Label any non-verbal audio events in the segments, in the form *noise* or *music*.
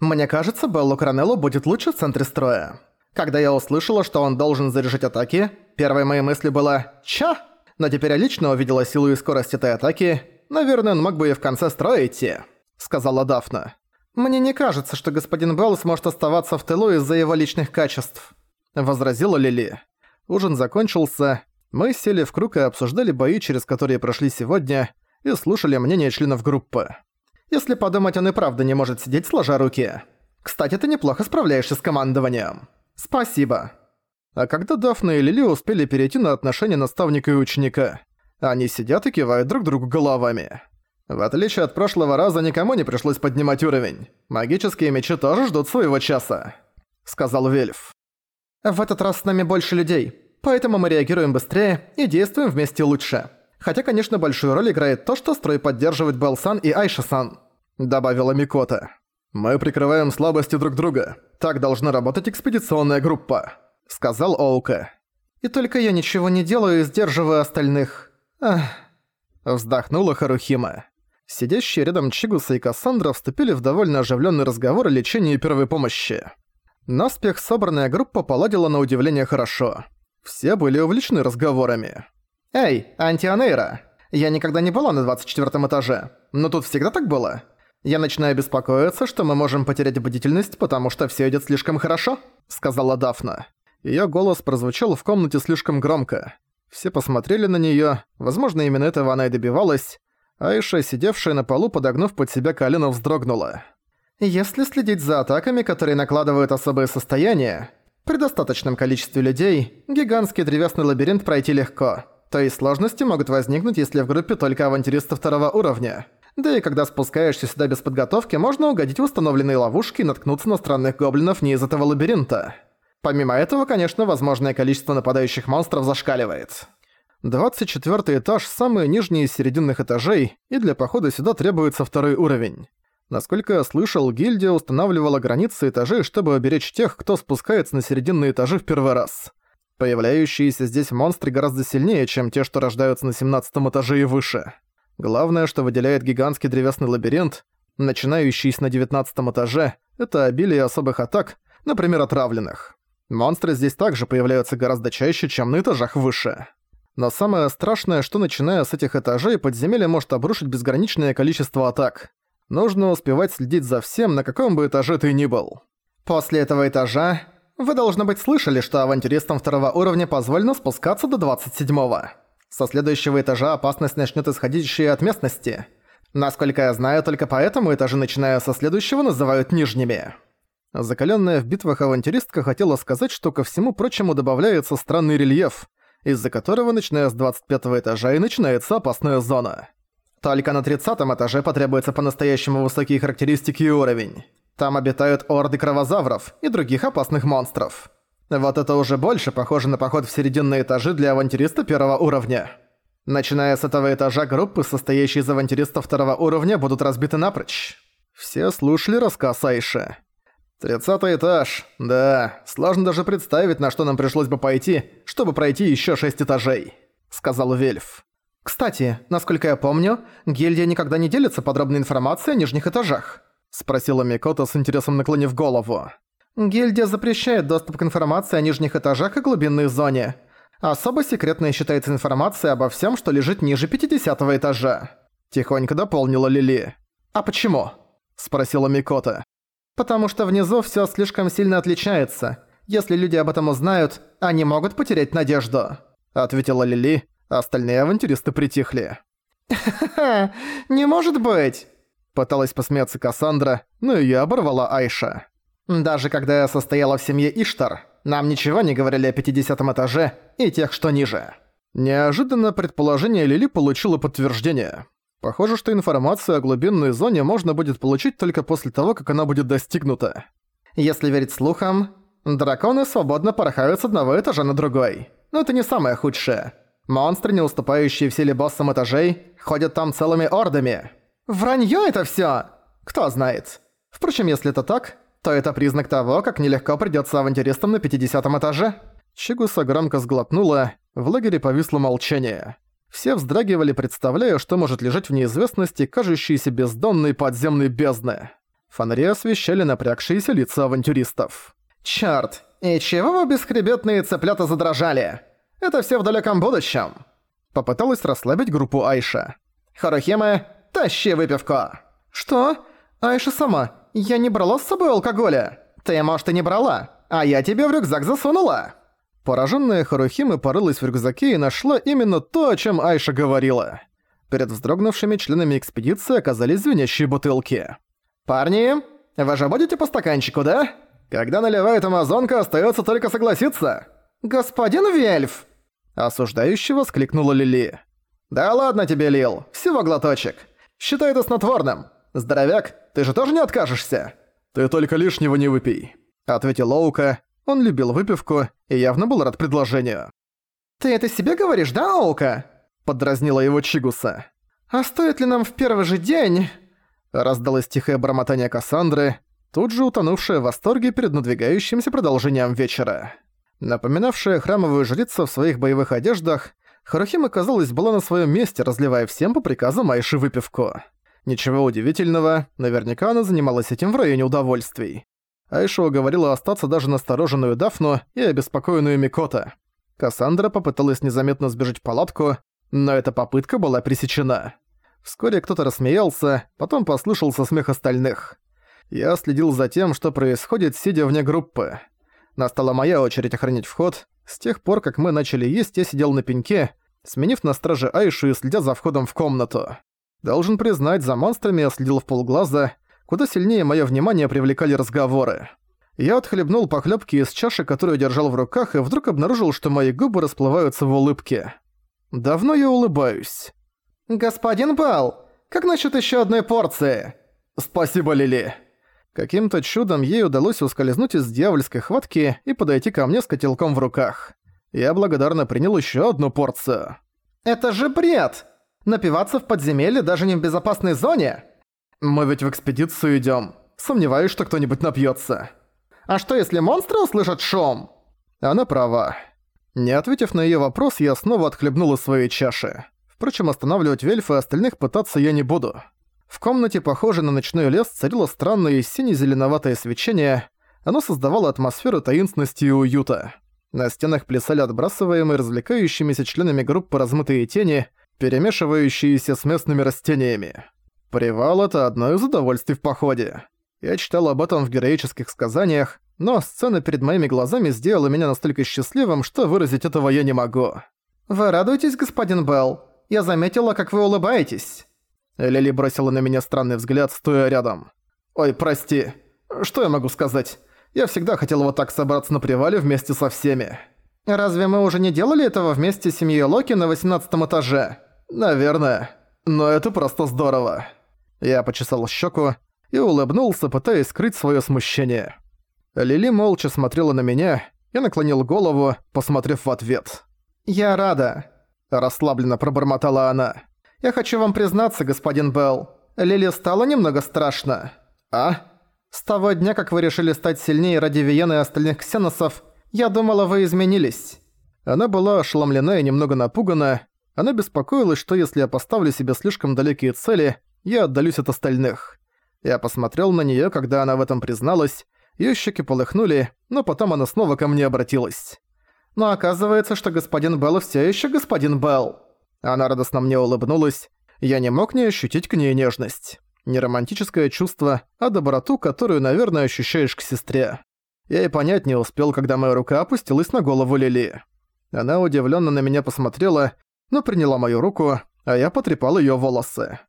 Мне кажется, Беллу Коронеллу будет лучше в центре строя. Когда я услышала, что он должен заряжать атаки, первой моей мыслью было «Ча?», но теперь я лично увидела силу и скорость этой атаки. Наверное, он мог бы и в конце строя идти», — сказала Дафна. «Мне не кажется, что господин Белл сможет оставаться в тылу из-за его личных качеств», — возразила Лили. Ужин закончился, мы сели в круг и обсуждали бои, через которые прошли сегодня, и слушали мнение членов группы. Если подумать, он и правда не может сидеть сложа руки. Кстати, ты неплохо справляешься с командованием. Спасибо. А когда Дафна и Лили успели перейти на отношения наставника и ученика, они сидят и кивают друг другу головами. В отличие от прошлого раза, никому не пришлось поднимать уровень. Магические мечи тоже ждут своего часа», — сказал Вельф. «В этот раз с нами больше людей, поэтому мы реагируем быстрее и действуем вместе лучше. Хотя, конечно, большую роль играет то, что строй поддерживает Белсан и Айша-сан», — добавила Микота. «Мы прикрываем слабости друг друга. Так должна работать экспедиционная группа», — сказал Оука. «И только я ничего не делаю и сдерживаю остальных. Ах...» Вздохнула Харухима. Сидящие рядом Чигуса и Кассандра вступили в довольно оживленный разговор о лечении первой помощи. Наспех собранная группа поладила на удивление хорошо. Все были увлечены разговорами. «Эй, Антианейра, я никогда не была на 24 этаже, но тут всегда так было. Я начинаю беспокоиться, что мы можем потерять бдительность, потому что все идет слишком хорошо», — сказала Дафна. Ее голос прозвучал в комнате слишком громко. Все посмотрели на нее, возможно, именно этого она и добивалась, Айша, сидевшая на полу, подогнув под себя колено, вздрогнула. «Если следить за атаками, которые накладывают особое состояние, при достаточном количестве людей, гигантский древесный лабиринт пройти легко. То есть сложности могут возникнуть, если в группе только авантюристы второго уровня. Да и когда спускаешься сюда без подготовки, можно угодить в установленные ловушки и наткнуться на странных гоблинов не из этого лабиринта. Помимо этого, конечно, возможное количество нападающих монстров зашкаливает. 24 этаж – самый нижний из серединных этажей, и для похода сюда требуется второй уровень. Насколько я слышал, гильдия устанавливала границы этажей, чтобы оберечь тех, кто спускается на серединные этажи в первый раз. Появляющиеся здесь монстры гораздо сильнее, чем те, что рождаются на 17 этаже и выше. Главное, что выделяет гигантский древесный лабиринт, начинающийся на 19 этаже, это обилие особых атак, например, отравленных. Монстры здесь также появляются гораздо чаще, чем на этажах выше. Но самое страшное, что начиная с этих этажей, подземелье может обрушить безграничное количество атак. Нужно успевать следить за всем, на каком бы этаже ты ни был. После этого этажа вы, должно быть, слышали, что авантюристам второго уровня позволено спускаться до 27-го. Со следующего этажа опасность начнет исходить еще и от местности. Насколько я знаю, только поэтому этажи, начиная со следующего, называют нижними. Закаленная в битвах авантюристка хотела сказать, что ко всему прочему добавляется странный рельеф – из-за которого, начиная с 25 этажа, и начинается опасная зона. Только на 30 этаже потребуются по-настоящему высокие характеристики и уровень. Там обитают орды кровозавров и других опасных монстров. Вот это уже больше похоже на поход в серединные этажи для авантюриста первого уровня. Начиная с этого этажа, группы, состоящие из авантюристов второго уровня, будут разбиты напрочь. Все слушали рассказ Айши. «Тридцатый этаж. Да, сложно даже представить, на что нам пришлось бы пойти, чтобы пройти еще шесть этажей», — сказал Вельф. «Кстати, насколько я помню, гильдия никогда не делится подробной информацией о нижних этажах», — спросила Микота с интересом наклонив голову. «Гильдия запрещает доступ к информации о нижних этажах и глубинной зоне. Особо секретной считается информация обо всем, что лежит ниже 50 этажа», — тихонько дополнила Лили. «А почему?» — спросила Микота. Потому что внизу всё слишком сильно отличается. Если люди об этом узнают, они могут потерять надежду», — ответила Лили, а остальные авантюристы притихли. *laughs* «Ха-ха, не может быть!» Пыталась посмеяться Кассандра, но её оборвала Айша. «Даже когда я состояла в семье Иштар, нам ничего не говорили о 50 этаже и тех, что ниже». Неожиданно предположение Лили получило подтверждение. Похоже, что информацию о глубинной зоне можно будет получить только после того, как она будет достигнута. Если верить слухам, драконы свободно порхают с одного этажа на другой. Но это не самое худшее. Монстры, не уступающие в силе боссам этажей, ходят там целыми ордами. Вранье это все! Кто знает. Впрочем, если это так, то это признак того, как нелегко придется авантюристам на 50 этаже. Чигуса громко сглотнула, в лагере повисло молчание. Все вздрагивали, представляя, что может лежать в неизвестности кажущейся бездонной подземной бездны. Фонари освещали напрягшиеся лица авантюристов. «Чёрт! И чего вы бесхребетные цыплята задрожали? Это все в далеком будущем!» Попыталась расслабить группу Айша. «Харухима, тащи выпивку!» «Что? Айша сама, я не брала с собой алкоголя!» «Ты, может, и не брала, а я тебе в рюкзак засунула!» Пораженная Харухима порылась в рюкзаке и нашла именно то, о чем Айша говорила. Перед вздрогнувшими членами экспедиции оказались звенящие бутылки. «Парни, вы же будете по стаканчику, да? Когда наливает амазонка, остается только согласиться!» «Господин Вельф!» Осуждающе воскликнула Лили. «Да ладно тебе, Лил, всего глоточек. Считай это снотворным. Здоровяк, ты же тоже не откажешься?» «Ты только лишнего не выпей», — ответил Оука. Он любил выпивку и явно был рад предложению. «Ты это себе говоришь, да, Оука?» — подразнила его Чигуса. «А стоит ли нам в первый же день...» Раздалось тихое бормотание Кассандры, тут же утонувшая в восторге перед надвигающимся продолжением вечера. Напоминавшая храмовую жрицу в своих боевых одеждах, Харухима, казалось, была на своем месте, разливая всем по приказу Майши выпивку. Ничего удивительного, наверняка она занималась этим в районе удовольствий. Айша уговорила остаться даже настороженную Дафну и обеспокоенную Микота. Кассандра попыталась незаметно сбежать в палатку, но эта попытка была пресечена. Вскоре кто-то рассмеялся, потом послышался смех остальных. Я следил за тем, что происходит, сидя вне группы. Настала моя очередь охранять вход. С тех пор, как мы начали есть, я сидел на пеньке, сменив на страже Айшу и следя за входом в комнату. Должен признать, за монстрами я следил в полглаза, куда сильнее мое внимание привлекали разговоры. Я отхлебнул похлебки из чаши, которую держал в руках, и вдруг обнаружил, что мои губы расплываются в улыбке. Давно я улыбаюсь. «Господин Бал, как насчет еще одной порции?» «Спасибо, Лили». Каким-то чудом ей удалось ускользнуть из дьявольской хватки и подойти ко мне с котелком в руках. Я благодарно принял еще одну порцию. «Это же бред! Напиваться в подземелье даже не в безопасной зоне?» «Мы ведь в экспедицию идем. Сомневаюсь, что кто-нибудь напьется. «А что, если монстры услышат шум?» Она права. Не ответив на ее вопрос, я снова отхлебнул из своей чаши. Впрочем, останавливать Вельфа и остальных пытаться я не буду. В комнате, похожей на ночной лес, царило странное сине-зеленоватое свечение. Оно создавало атмосферу таинственности и уюта. На стенах плясали отбрасываемые развлекающимися членами группы размытые тени, перемешивающиеся с местными растениями. Привал — это одно из удовольствий в походе. Я читал об этом в героических сказаниях, но сцена перед моими глазами сделала меня настолько счастливым, что выразить этого я не могу. «Вы радуетесь, господин Белл?» Я заметила, как вы улыбаетесь». Лили бросила на меня странный взгляд, стоя рядом. «Ой, прости. Что я могу сказать? Я всегда хотел вот так собраться на привале вместе со всеми». «Разве мы уже не делали этого вместе с семьей Локи на восемнадцатом этаже?» «Наверное. Но это просто здорово». Я почесал щеку и улыбнулся, пытаясь скрыть свое смущение. Лили молча смотрела на меня, я наклонил голову, посмотрев в ответ. «Я рада. Расслабленно пробормотала она. «Я хочу вам признаться, господин Белл. Лили стало немного страшно». «А?» «С того дня, как вы решили стать сильнее ради Виены и остальных ксеносов, я думала, вы изменились». Она была ошеломлена и немного напугана. Она беспокоилась, что если я поставлю себе слишком далекие цели, я отдалюсь от остальных. Я посмотрел на неё, когда она в этом призналась, её щеки полыхнули, но потом она снова ко мне обратилась. Но оказывается, что господин Белл все еще господин Белл. Она радостно мне улыбнулась. Я не мог не ощутить к ней нежность. Не романтическое чувство, а доброту, которую, наверное, ощущаешь к сестре. Я и понять не успел, когда моя рука опустилась на голову Лили. Она удивленно на меня посмотрела, но приняла мою руку, а я потрепал ее волосы.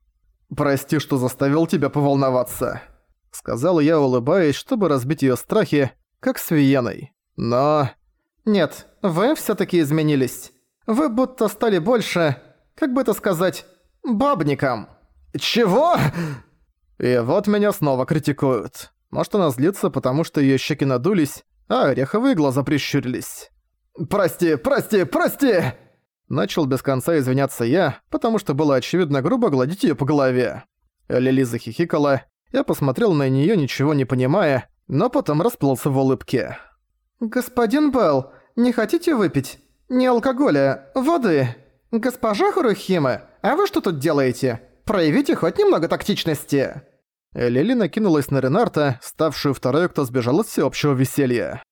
«Прости, что заставил тебя поволноваться», — сказал я, улыбаясь, чтобы разбить ее страхи, как с Виеной. «Но...» «Нет, вы всё-таки изменились. Вы будто стали больше, как бы это сказать, бабником». «Чего?» И вот меня снова критикуют. Может, она злится, потому что её щеки надулись, а ореховые глаза прищурились. «Прости, прости, прости!» Начал без конца извиняться я, потому что было очевидно грубо гладить её по голове. Лили захихикала, я посмотрел на неё, ничего не понимая, но потом расплылся в улыбке. «Господин Белл, не хотите выпить? Не алкоголя, воды. Госпожа Харухима, а вы что тут делаете? Проявите хоть немного тактичности». Лили накинулась на Ренарта, ставшую второй, кто сбежал от всеобщего веселья.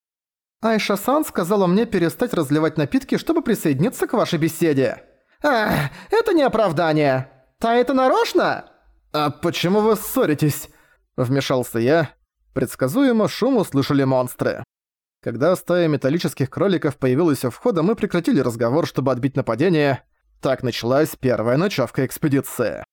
«Айша-сан сказала мне перестать разливать напитки, чтобы присоединиться к вашей беседе». «Ах, это не оправдание! Та это нарочно?» «А почему вы ссоритесь?» Вмешался я. Предсказуемо шум услышали монстры. Когда стая металлических кроликов появилась у входа, мы прекратили разговор, чтобы отбить нападение. Так началась первая ночевка экспедиции.